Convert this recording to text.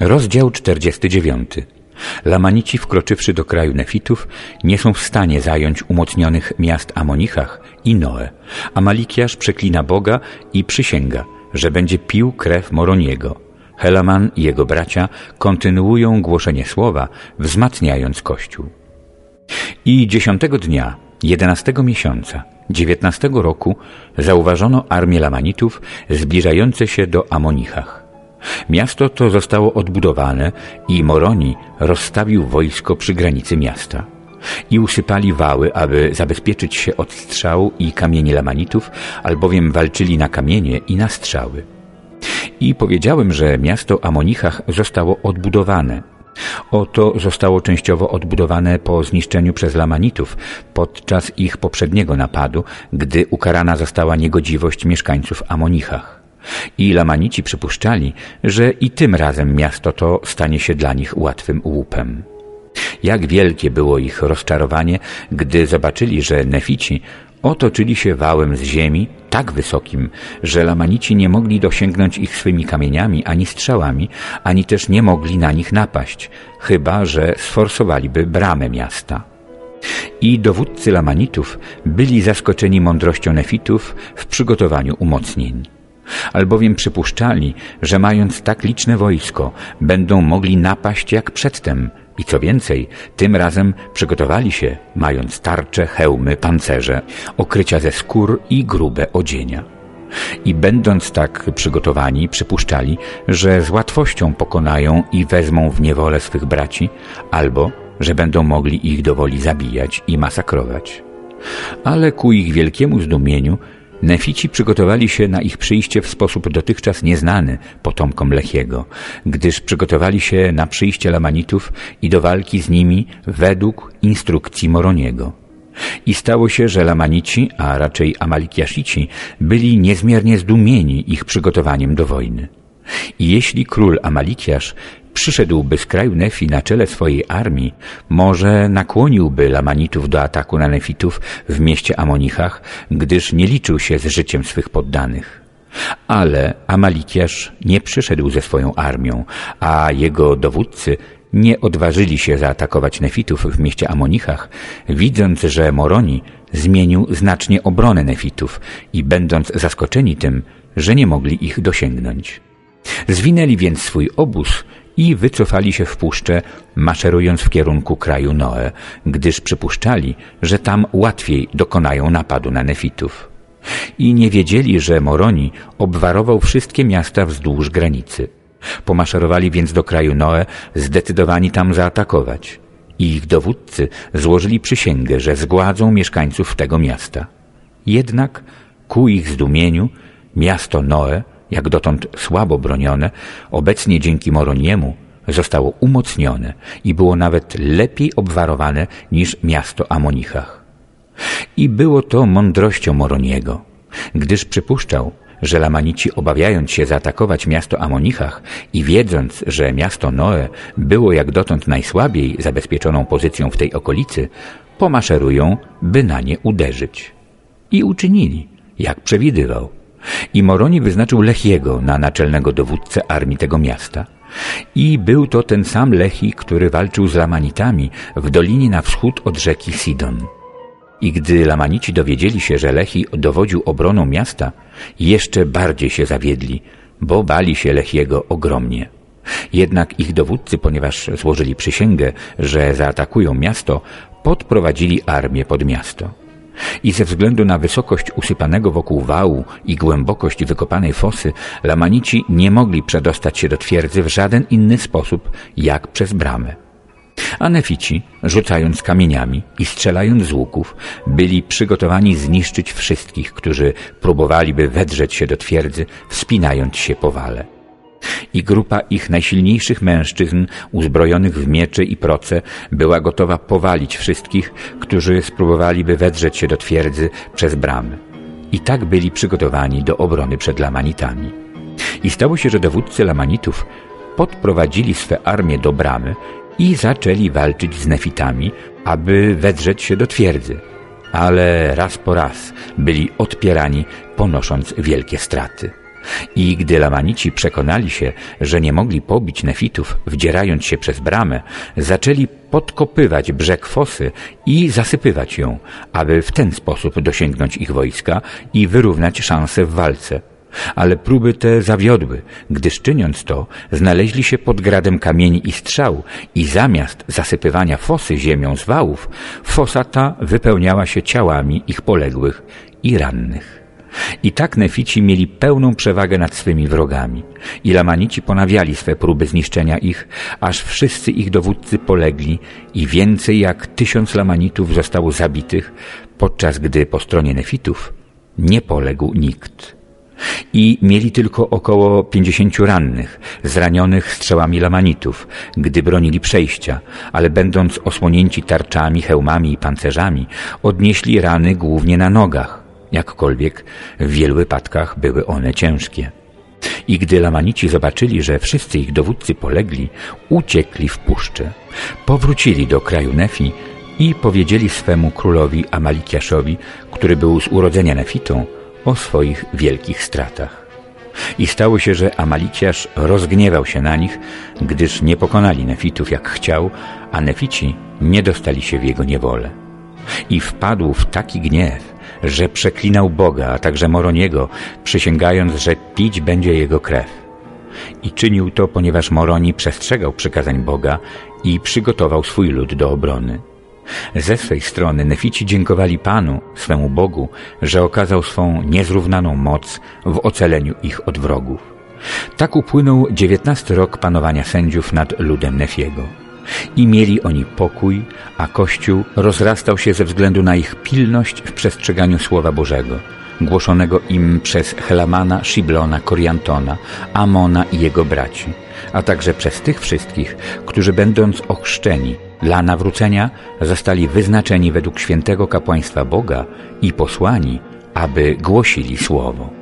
Rozdział 49. Lamanici wkroczywszy do kraju Nefitów nie są w stanie zająć umocnionych miast Amonichach i Noe. Amalikiasz przeklina Boga i przysięga, że będzie pił krew Moroniego. Helaman i jego bracia kontynuują głoszenie słowa, wzmacniając Kościół. I dziesiątego dnia, jedenastego miesiąca, dziewiętnastego roku zauważono armię Lamanitów zbliżające się do Amonichach. Miasto to zostało odbudowane i Moroni rozstawił wojsko przy granicy miasta. I usypali wały, aby zabezpieczyć się od strzału i kamieni Lamanitów, albowiem walczyli na kamienie i na strzały. I powiedziałem, że miasto Amonichach zostało odbudowane. Oto zostało częściowo odbudowane po zniszczeniu przez Lamanitów podczas ich poprzedniego napadu, gdy ukarana została niegodziwość mieszkańców Amonichach. I Lamanici przypuszczali, że i tym razem miasto to stanie się dla nich łatwym łupem. Jak wielkie było ich rozczarowanie, gdy zobaczyli, że Nefici otoczyli się wałem z ziemi tak wysokim, że Lamanici nie mogli dosięgnąć ich swymi kamieniami ani strzałami, ani też nie mogli na nich napaść, chyba że sforsowaliby bramę miasta. I dowódcy Lamanitów byli zaskoczeni mądrością Nefitów w przygotowaniu umocnień albowiem przypuszczali, że mając tak liczne wojsko, będą mogli napaść jak przedtem i co więcej, tym razem przygotowali się, mając tarcze, hełmy, pancerze, okrycia ze skór i grube odzienia. I będąc tak przygotowani, przypuszczali, że z łatwością pokonają i wezmą w niewolę swych braci, albo że będą mogli ich dowoli zabijać i masakrować. Ale ku ich wielkiemu zdumieniu Nefici przygotowali się na ich przyjście w sposób dotychczas nieznany potomkom Lechiego, gdyż przygotowali się na przyjście Lamanitów i do walki z nimi według instrukcji Moroniego. I stało się, że Lamanici, a raczej Amalikiaszici, byli niezmiernie zdumieni ich przygotowaniem do wojny. I jeśli król Amalikiasz przyszedłby z kraju Nefi na czele swojej armii, może nakłoniłby Lamanitów do ataku na Nefitów w mieście Amonichach, gdyż nie liczył się z życiem swych poddanych. Ale Amalikiasz nie przyszedł ze swoją armią, a jego dowódcy nie odważyli się zaatakować Nefitów w mieście Amonichach, widząc, że Moroni zmienił znacznie obronę Nefitów i będąc zaskoczeni tym, że nie mogli ich dosięgnąć. Zwinęli więc swój obóz i wycofali się w puszczę, maszerując w kierunku kraju Noe, gdyż przypuszczali, że tam łatwiej dokonają napadu na Nefitów. I nie wiedzieli, że Moroni obwarował wszystkie miasta wzdłuż granicy. Pomaszerowali więc do kraju Noe, zdecydowani tam zaatakować. I ich dowódcy złożyli przysięgę, że zgładzą mieszkańców tego miasta. Jednak ku ich zdumieniu miasto Noe jak dotąd słabo bronione, obecnie dzięki Moroniemu zostało umocnione i było nawet lepiej obwarowane niż miasto Amonichach. I było to mądrością Moroniego, gdyż przypuszczał, że Lamanici obawiając się zaatakować miasto Amonichach i wiedząc, że miasto Noe było jak dotąd najsłabiej zabezpieczoną pozycją w tej okolicy, pomaszerują, by na nie uderzyć. I uczynili, jak przewidywał. I Moroni wyznaczył Lechiego na naczelnego dowódcę armii tego miasta. I był to ten sam Lechi, który walczył z Lamanitami w dolinie na wschód od rzeki Sidon. I gdy Lamanici dowiedzieli się, że Lechi dowodził obroną miasta, jeszcze bardziej się zawiedli, bo bali się Lechiego ogromnie. Jednak ich dowódcy, ponieważ złożyli przysięgę, że zaatakują miasto, podprowadzili armię pod miasto i ze względu na wysokość usypanego wokół wału i głębokość wykopanej fosy, Lamanici nie mogli przedostać się do twierdzy w żaden inny sposób, jak przez bramę. A Nefici, rzucając kamieniami i strzelając z łuków, byli przygotowani zniszczyć wszystkich, którzy próbowaliby wedrzeć się do twierdzy, wspinając się po wale i grupa ich najsilniejszych mężczyzn, uzbrojonych w miecze i proce, była gotowa powalić wszystkich, którzy spróbowaliby wedrzeć się do twierdzy przez bramy. I tak byli przygotowani do obrony przed Lamanitami. I stało się, że dowódcy Lamanitów podprowadzili swe armie do bramy i zaczęli walczyć z Nefitami, aby wedrzeć się do twierdzy. Ale raz po raz byli odpierani, ponosząc wielkie straty. I gdy Lamanici przekonali się, że nie mogli pobić nefitów, wdzierając się przez bramę, zaczęli podkopywać brzeg fosy i zasypywać ją, aby w ten sposób dosięgnąć ich wojska i wyrównać szanse w walce. Ale próby te zawiodły, gdyż czyniąc to, znaleźli się pod gradem kamieni i strzał i zamiast zasypywania fosy ziemią z wałów, fosa ta wypełniała się ciałami ich poległych i rannych. I tak Nefici mieli pełną przewagę nad swymi wrogami. I Lamanici ponawiali swe próby zniszczenia ich, aż wszyscy ich dowódcy polegli i więcej jak tysiąc Lamanitów zostało zabitych, podczas gdy po stronie Nefitów nie poległ nikt i mieli tylko około pięćdziesięciu rannych, zranionych strzałami lamanitów, gdy bronili przejścia, ale będąc osłonięci tarczami, hełmami i pancerzami, odnieśli rany głównie na nogach, jakkolwiek w wielu wypadkach były one ciężkie. I gdy Lamanici zobaczyli, że wszyscy ich dowódcy polegli, uciekli w puszczę. Powrócili do kraju Nefi i powiedzieli swemu królowi Amalikiaszowi, który był z urodzenia Nefitą, o swoich wielkich stratach. I stało się, że Amalikiasz rozgniewał się na nich, gdyż nie pokonali Nefitów jak chciał, a Nefici nie dostali się w jego niewolę. I wpadł w taki gniew, że przeklinał Boga, a także Moroniego, przysięgając, że pić będzie jego krew. I czynił to, ponieważ Moroni przestrzegał przykazań Boga i przygotował swój lud do obrony. Ze swej strony Nefici dziękowali Panu, swemu Bogu, że okazał swą niezrównaną moc w ocaleniu ich od wrogów. Tak upłynął dziewiętnasty rok panowania sędziów nad ludem Nefiego. I mieli oni pokój, a Kościół rozrastał się ze względu na ich pilność w przestrzeganiu Słowa Bożego, głoszonego im przez Helamana, Shiblona, Koriantona, Amona i jego braci, a także przez tych wszystkich, którzy będąc ochrzczeni dla nawrócenia zostali wyznaczeni według świętego kapłaństwa Boga i posłani, aby głosili Słowo.